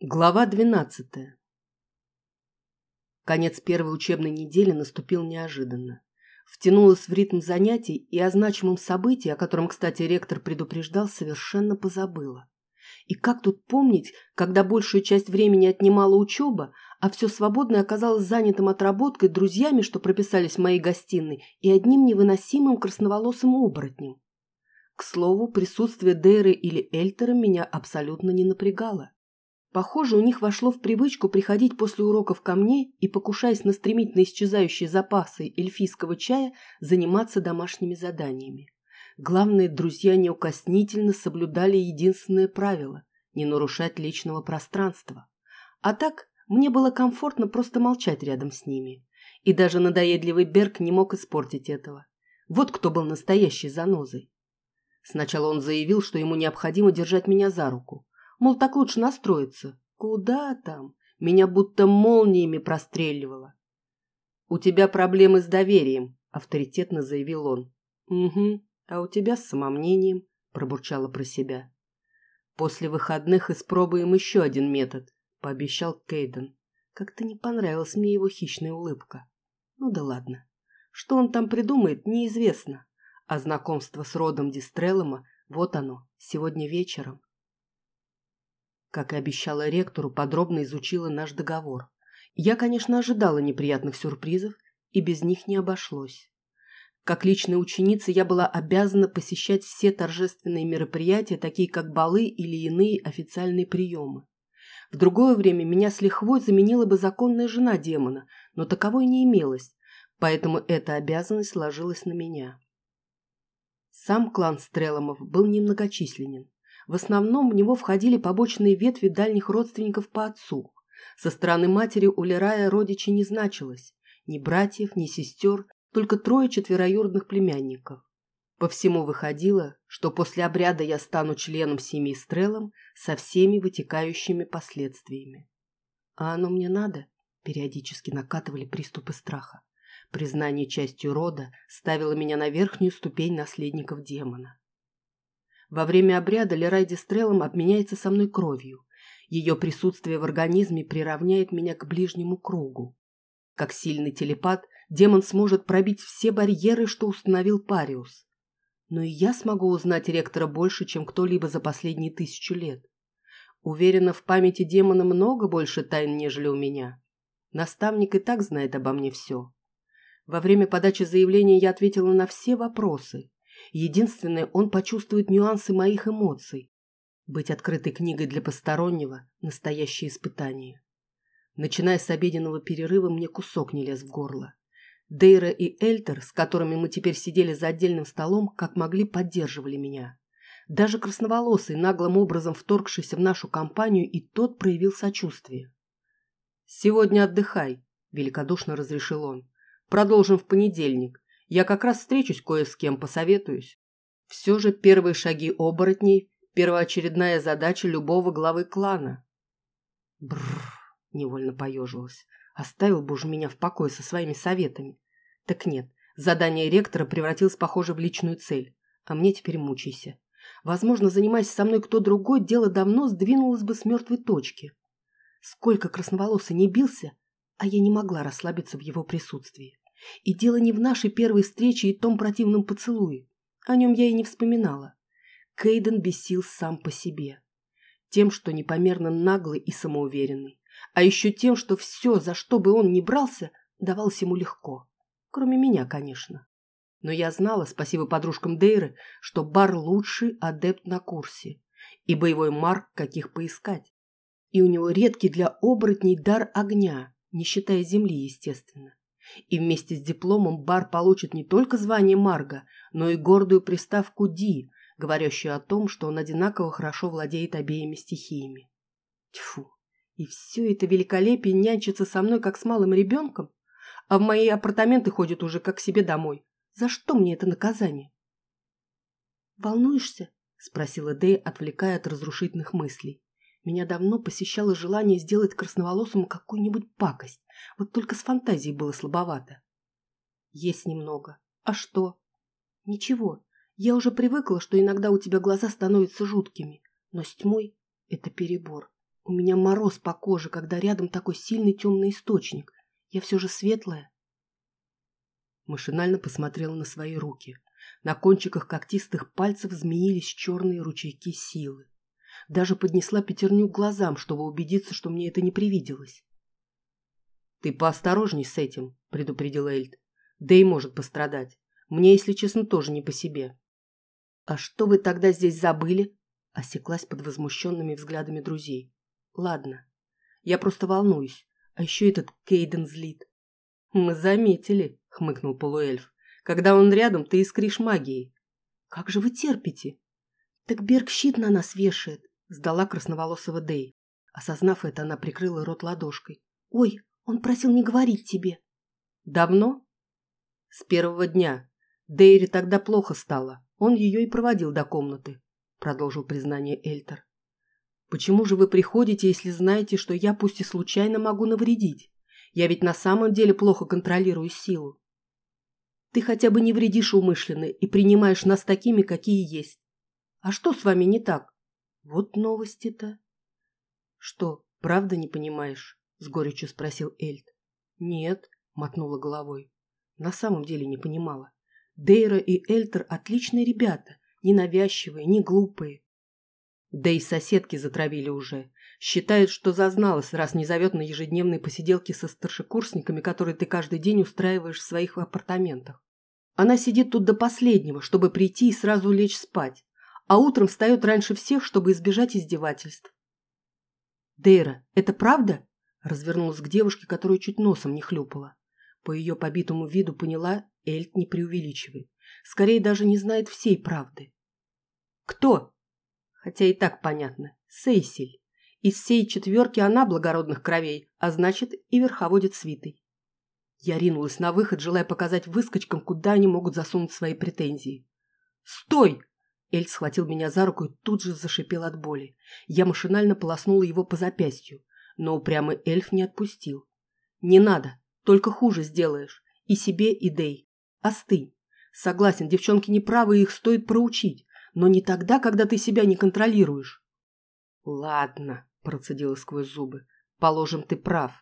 Глава двенадцатая. Конец первой учебной недели наступил неожиданно. Втянулась в ритм занятий и о значимом событии, о котором, кстати, ректор предупреждал, совершенно позабыла. И как тут помнить, когда большую часть времени отнимала учеба, а все свободное оказалось занятым отработкой, друзьями, что прописались в моей гостиной, и одним невыносимым красноволосым оборотнем. К слову, присутствие Дейры или Эльтера меня абсолютно не напрягало. Похоже, у них вошло в привычку приходить после уроков ко мне и, покушаясь на стремительно исчезающие запасы эльфийского чая, заниматься домашними заданиями. Главное, друзья неукоснительно соблюдали единственное правило – не нарушать личного пространства. А так, мне было комфортно просто молчать рядом с ними. И даже надоедливый Берг не мог испортить этого. Вот кто был настоящей занозой. Сначала он заявил, что ему необходимо держать меня за руку. Мол, так лучше настроиться. Куда там? Меня будто молниями простреливало. «У тебя проблемы с доверием», — авторитетно заявил он. «Угу, а у тебя с самомнением», — пробурчала про себя. «После выходных испробуем еще один метод», — пообещал Кейден. Как-то не понравилась мне его хищная улыбка. Ну да ладно. Что он там придумает, неизвестно. А знакомство с родом Дистрелома, вот оно, сегодня вечером. Как и обещала ректору, подробно изучила наш договор. Я, конечно, ожидала неприятных сюрпризов, и без них не обошлось. Как личная ученица я была обязана посещать все торжественные мероприятия, такие как балы или иные официальные приемы. В другое время меня с лихвой заменила бы законная жена демона, но таковой не имелось, поэтому эта обязанность ложилась на меня. Сам клан Стреломов был немногочисленен. В основном в него входили побочные ветви дальних родственников по отцу. Со стороны матери у Лерая родичей не значилось. Ни братьев, ни сестер, только трое четвероюродных племянников. По всему выходило, что после обряда я стану членом семьи Стрелом со всеми вытекающими последствиями. А оно мне надо? Периодически накатывали приступы страха. Признание частью рода ставило меня на верхнюю ступень наследников демона. Во время обряда Лерайди Стрелом обменяется со мной кровью. Ее присутствие в организме приравняет меня к ближнему кругу. Как сильный телепат, демон сможет пробить все барьеры, что установил Париус. Но и я смогу узнать ректора больше, чем кто-либо за последние тысячу лет. Уверена, в памяти демона много больше тайн, нежели у меня. Наставник и так знает обо мне все. Во время подачи заявления я ответила на все вопросы. Единственное, он почувствует нюансы моих эмоций. Быть открытой книгой для постороннего – настоящее испытание. Начиная с обеденного перерыва, мне кусок не лез в горло. Дейра и Эльтер, с которыми мы теперь сидели за отдельным столом, как могли, поддерживали меня. Даже красноволосый, наглым образом вторгшийся в нашу компанию, и тот проявил сочувствие. «Сегодня отдыхай», – великодушно разрешил он. «Продолжим в понедельник. Я как раз встречусь кое с кем, посоветуюсь. Все же первые шаги оборотней – первоочередная задача любого главы клана. Бррр, невольно поежилась. Оставил бы уж меня в покое со своими советами. Так нет, задание ректора превратилось, похоже, в личную цель. А мне теперь мучайся. Возможно, занимаясь со мной кто другой, дело давно сдвинулось бы с мертвой точки. Сколько красноволосый не бился, а я не могла расслабиться в его присутствии. И дело не в нашей первой встрече и том противном поцелуе. О нем я и не вспоминала. Кейден бесил сам по себе. Тем, что непомерно наглый и самоуверенный. А еще тем, что все, за что бы он ни брался, давалось ему легко. Кроме меня, конечно. Но я знала, спасибо подружкам Дейры, что Бар лучший адепт на курсе. И боевой марк каких поискать. И у него редкий для оборотней дар огня, не считая земли, естественно. И вместе с дипломом Бар получит не только звание Марга, но и гордую приставку Ди, говорящую о том, что он одинаково хорошо владеет обеими стихиями. Тьфу! И все это великолепие нянчится со мной, как с малым ребенком, а в мои апартаменты ходит уже как к себе домой. За что мне это наказание? «Волнуешься?» – спросила Дэй, отвлекая от разрушительных мыслей. Меня давно посещало желание сделать красноволосому какую-нибудь пакость. Вот только с фантазией было слабовато. Есть немного. А что? Ничего. Я уже привыкла, что иногда у тебя глаза становятся жуткими. Но с тьмой это перебор. У меня мороз по коже, когда рядом такой сильный темный источник. Я все же светлая. Машинально посмотрела на свои руки. На кончиках когтистых пальцев змеились черные ручейки силы. Даже поднесла пятерню к глазам, чтобы убедиться, что мне это не привиделось. «Ты поосторожней с этим», — предупредил Эльд. «Да и может пострадать. Мне, если честно, тоже не по себе». «А что вы тогда здесь забыли?» — осеклась под возмущенными взглядами друзей. «Ладно, я просто волнуюсь. А еще этот Кейден злит». «Мы заметили», — хмыкнул полуэльф. «Когда он рядом, ты искришь магией». «Как же вы терпите?» «Так Берг щит на нас вешает», — сдала красноволосого Дэй. Осознав это, она прикрыла рот ладошкой. «Ой, он просил не говорить тебе». «Давно?» «С первого дня. Дейре тогда плохо стало. Он ее и проводил до комнаты», — продолжил признание Эльтер. «Почему же вы приходите, если знаете, что я пусть и случайно могу навредить? Я ведь на самом деле плохо контролирую силу. Ты хотя бы не вредишь умышленно и принимаешь нас такими, какие есть. А что с вами не так? Вот новости-то». «Что, правда не понимаешь?» — с горечью спросил Эльд. «Нет», — мотнула головой. На самом деле не понимала. Дейра и Эльтер отличные ребята, не навязчивые, не глупые. Да и соседки затравили уже. Считают, что зазналась, раз не зовет на ежедневные посиделки со старшекурсниками, которые ты каждый день устраиваешь в своих апартаментах. Она сидит тут до последнего, чтобы прийти и сразу лечь спать, а утром встает раньше всех, чтобы избежать издевательств. «Дейра, это правда?» Развернулась к девушке, которая чуть носом не хлюпала. По ее побитому виду поняла, Эльт не преувеличивает. Скорее, даже не знает всей правды. «Кто?» Хотя и так понятно. Сейсиль. Из всей четверки она благородных кровей, а значит и верховодит свитой. Я ринулась на выход, желая показать выскочкам, куда они могут засунуть свои претензии. «Стой!» Эльт схватил меня за руку и тут же зашипел от боли. Я машинально полоснула его по запястью но упрямый эльф не отпустил. «Не надо, только хуже сделаешь. И себе, и Дей. Остынь. Согласен, девчонки неправы, их стоит проучить, но не тогда, когда ты себя не контролируешь». «Ладно», – процедила сквозь зубы, – «положим, ты прав.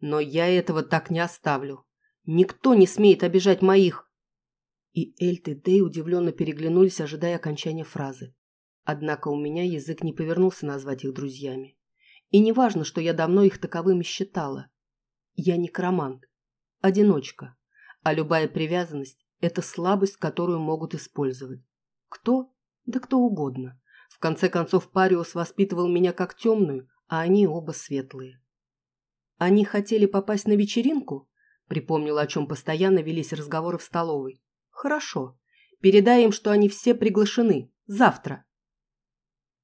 Но я этого так не оставлю. Никто не смеет обижать моих». И Эльт и Дей удивленно переглянулись, ожидая окончания фразы. Однако у меня язык не повернулся назвать их друзьями. И не важно, что я давно их таковыми считала. Я некромант, одиночка, а любая привязанность – это слабость, которую могут использовать. Кто? Да кто угодно. В конце концов, Париус воспитывал меня как темную, а они оба светлые. Они хотели попасть на вечеринку? Припомнила, о чем постоянно велись разговоры в столовой. Хорошо. Передай им, что они все приглашены. Завтра.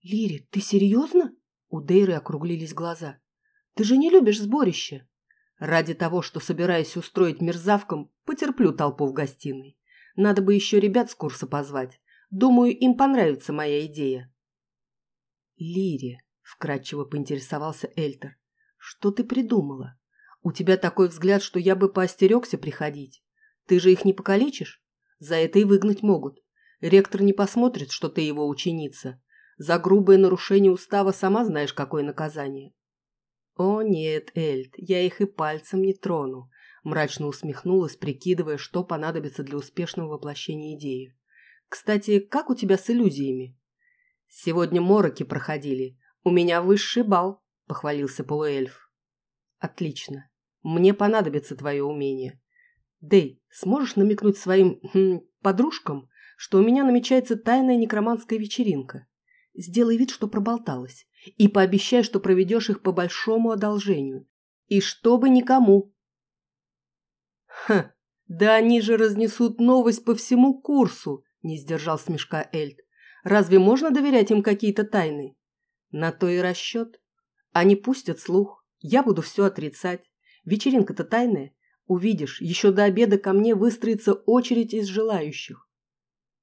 Лири, ты серьезно? У Дейры округлились глаза. «Ты же не любишь сборище!» «Ради того, что собираюсь устроить мерзавкам, потерплю толпу в гостиной. Надо бы еще ребят с курса позвать. Думаю, им понравится моя идея». «Лири», — вкратчиво поинтересовался Эльтер, — «что ты придумала? У тебя такой взгляд, что я бы поостерегся приходить. Ты же их не покалечишь? За это и выгнать могут. Ректор не посмотрит, что ты его ученица, за грубое нарушение устава сама знаешь, какое наказание. О нет, Эльд, я их и пальцем не трону, мрачно усмехнулась, прикидывая, что понадобится для успешного воплощения идеи. Кстати, как у тебя с иллюзиями? Сегодня мороки проходили. У меня высший бал, похвалился полуэльф. Отлично. Мне понадобится твое умение. Дэй, сможешь намекнуть своим хм, подружкам, что у меня намечается тайная некроманская вечеринка? Сделай вид, что проболталась. И пообещай, что проведешь их по большому одолжению. И чтобы никому. Ха, да они же разнесут новость по всему курсу, не сдержал смешка Эльд. Разве можно доверять им какие-то тайны? На то и расчет. Они пустят слух. Я буду все отрицать. Вечеринка-то тайная. Увидишь, еще до обеда ко мне выстроится очередь из желающих.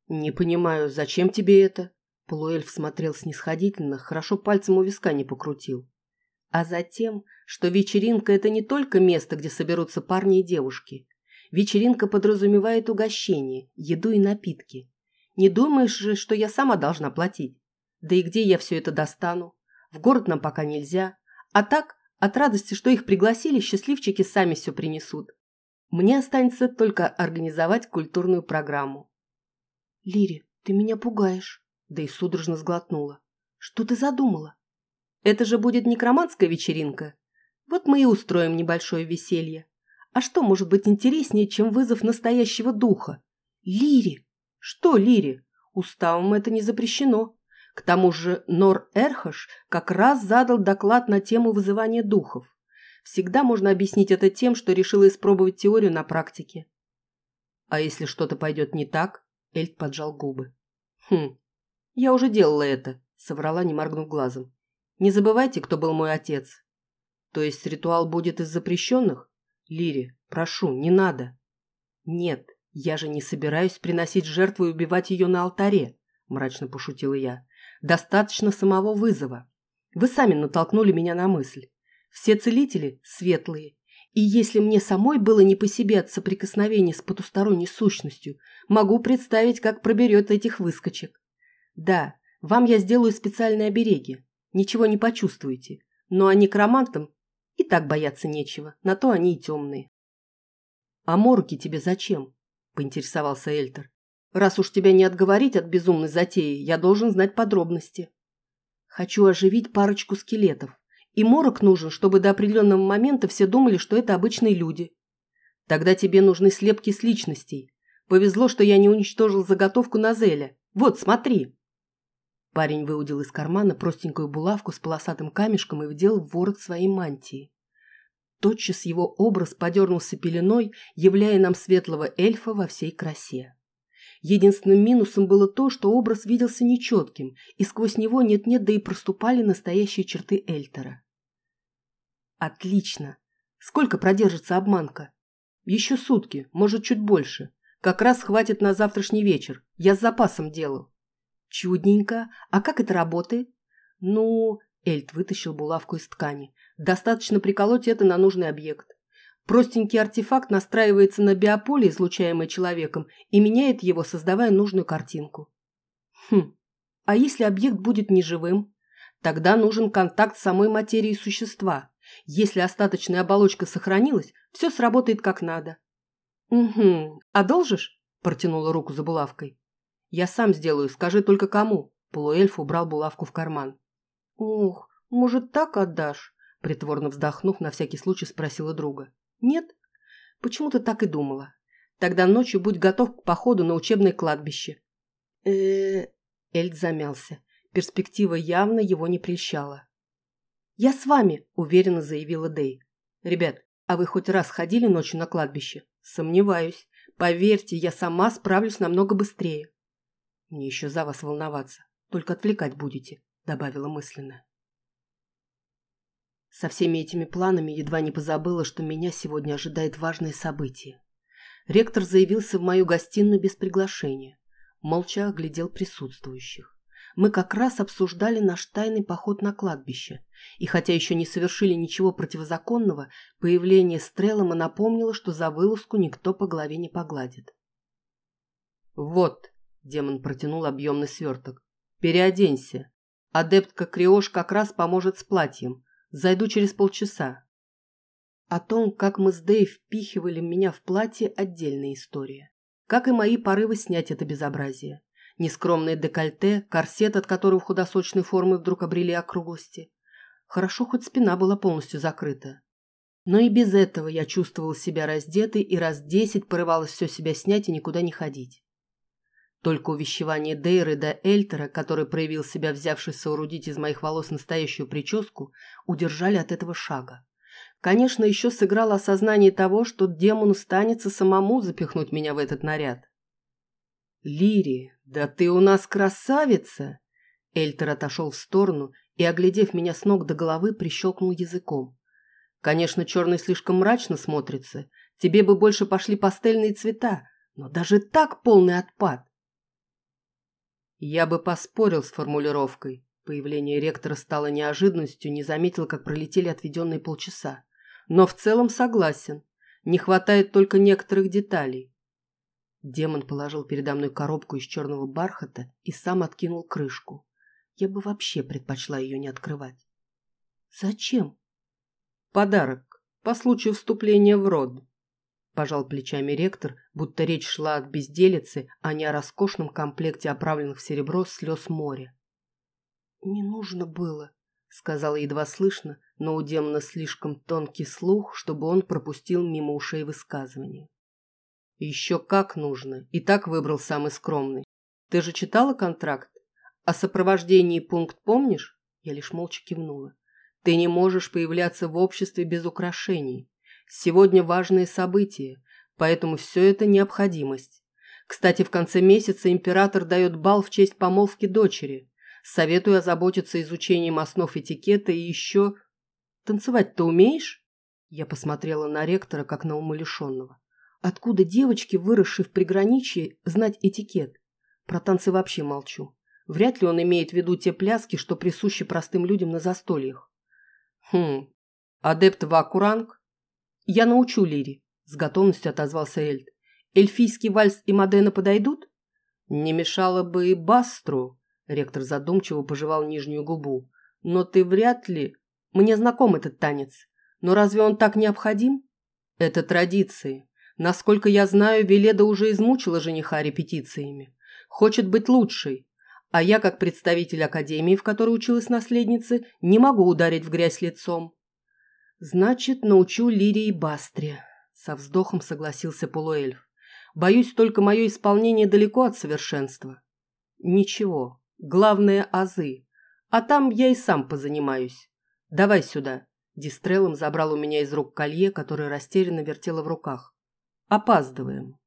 Не понимаю, зачем тебе это? Полуэльф смотрел снисходительно, хорошо пальцем у виска не покрутил. А затем, что вечеринка – это не только место, где соберутся парни и девушки. Вечеринка подразумевает угощение, еду и напитки. Не думаешь же, что я сама должна платить? Да и где я все это достану? В город нам пока нельзя. А так, от радости, что их пригласили, счастливчики сами все принесут. Мне останется только организовать культурную программу. Лири, ты меня пугаешь. Да и судорожно сглотнула. Что ты задумала? Это же будет некроманская вечеринка. Вот мы и устроим небольшое веселье. А что может быть интереснее, чем вызов настоящего духа? Лири! Что Лири? Уставом это не запрещено. К тому же Нор Эрхаш как раз задал доклад на тему вызывания духов. Всегда можно объяснить это тем, что решила испробовать теорию на практике. А если что-то пойдет не так? Эльт поджал губы. Хм, я уже делала это, соврала, не моргнув глазом. Не забывайте, кто был мой отец. То есть ритуал будет из запрещенных? Лири, прошу, не надо. Нет, я же не собираюсь приносить жертву и убивать ее на алтаре, мрачно пошутила я. Достаточно самого вызова. Вы сами натолкнули меня на мысль. Все целители светлые. И если мне самой было не по себе от соприкосновения с потусторонней сущностью, могу представить, как проберет этих выскочек. Да, вам я сделаю специальные обереги. Ничего не почувствуете. Но а некромантам и так бояться нечего. На то они и темные. А морки тебе зачем? Поинтересовался Эльтер. Раз уж тебя не отговорить от безумной затеи, я должен знать подробности. Хочу оживить парочку скелетов. И морок нужен, чтобы до определенного момента все думали, что это обычные люди. Тогда тебе нужны слепки с личностей. Повезло, что я не уничтожил заготовку на Зеля. Вот, смотри. Парень выудил из кармана простенькую булавку с полосатым камешком и вдел в ворот своей мантии. Тотчас его образ подернулся пеленой, являя нам светлого эльфа во всей красе. Единственным минусом было то, что образ виделся нечетким, и сквозь него нет-нет, да и проступали настоящие черты Эльтера. Отлично. Сколько продержится обманка? Еще сутки, может, чуть больше. Как раз хватит на завтрашний вечер. Я с запасом делал. Чудненько. А как это работает? Ну, Эльт вытащил булавку из ткани. Достаточно приколоть это на нужный объект. Простенький артефакт настраивается на биополе, излучаемое человеком, и меняет его, создавая нужную картинку. Хм, а если объект будет неживым? Тогда нужен контакт с самой материей существа. Если остаточная оболочка сохранилась, все сработает как надо. «Угу. Одолжишь?» – протянула руку за булавкой. «Я сам сделаю, скажи только кому». Полуэльф убрал булавку в карман. «Ух, может, так отдашь?» Притворно вздохнув, на всякий случай спросила друга. Нет? Почему-то так и думала. Тогда ночью будь готов к походу на учебное кладбище. э Эльд замялся. Перспектива явно его не прельщала. «Я с вами», — уверенно заявила Дэй. «Ребят, а вы хоть раз ходили ночью на кладбище?» «Сомневаюсь. Поверьте, я сама справлюсь намного быстрее». «Мне еще за вас волноваться. Только отвлекать будете», — добавила мысленно. Со всеми этими планами едва не позабыла, что меня сегодня ожидает важное событие. Ректор заявился в мою гостиную без приглашения. Молча оглядел присутствующих. Мы как раз обсуждали наш тайный поход на кладбище. И хотя еще не совершили ничего противозаконного, появление Стрелома напомнило, что за вылазку никто по голове не погладит. «Вот», — демон протянул объемный сверток, — «переоденься. Адептка Криош как раз поможет с платьем. Зайду через полчаса. О том, как мы с Дэйв впихивали меня в платье, отдельная история. Как и мои порывы снять это безобразие. Нескромное декольте, корсет, от которого худосочной формы вдруг обрели округлости. Хорошо, хоть спина была полностью закрыта. Но и без этого я чувствовала себя раздетой и раз десять порывалась все себя снять и никуда не ходить. Только увещевание Дейры до Эльтера, который проявил себя, взявшись соорудить из моих волос настоящую прическу, удержали от этого шага. Конечно, еще сыграло осознание того, что демону станется самому запихнуть меня в этот наряд. «Лири, да ты у нас красавица!» Эльтер отошел в сторону и, оглядев меня с ног до головы, прищелкнул языком. «Конечно, черный слишком мрачно смотрится. Тебе бы больше пошли пастельные цвета, но даже так полный отпад. Я бы поспорил с формулировкой. Появление ректора стало неожиданностью, не заметил, как пролетели отведенные полчаса. Но в целом согласен. Не хватает только некоторых деталей. Демон положил передо мной коробку из черного бархата и сам откинул крышку. Я бы вообще предпочла ее не открывать. Зачем? Подарок. По случаю вступления в род. Пожал плечами ректор, будто речь шла от безделицы, а не о роскошном комплекте оправленных в серебро слез моря. «Не нужно было», — сказала едва слышно, но у демона слишком тонкий слух, чтобы он пропустил мимо ушей высказывания. «Еще как нужно, и так выбрал самый скромный. Ты же читала контракт? О сопровождении пункт помнишь?» Я лишь молча кивнула. «Ты не можешь появляться в обществе без украшений. Сегодня важные события, поэтому все это необходимость. Кстати, в конце месяца император дает бал в честь помолвки дочери. Советую озаботиться изучением основ этикета и еще... Танцевать-то умеешь? Я посмотрела на ректора, как на умалишенного. Откуда девочки, выросшие в приграничье, знать этикет? Про танцы вообще молчу. Вряд ли он имеет в виду те пляски, что присущи простым людям на застольях. Хм, адепт Вакуранг? Я научу Лири, с готовностью отозвался Эльд. Эльфийский вальс и Модена подойдут? Не мешало бы и Бастру, Ректор задумчиво пожевал нижнюю губу. «Но ты вряд ли... Мне знаком этот танец. Но разве он так необходим?» «Это традиции. Насколько я знаю, Веледа уже измучила жениха репетициями. Хочет быть лучшей. А я, как представитель академии, в которой училась наследница, не могу ударить в грязь лицом». «Значит, научу Лирии Бастре», — со вздохом согласился полуэльф. «Боюсь, только мое исполнение далеко от совершенства». «Ничего, Главное – азы. А там я и сам позанимаюсь. Давай сюда. Дистрелом забрал у меня из рук колье, которое растерянно вертело в руках. Опаздываем.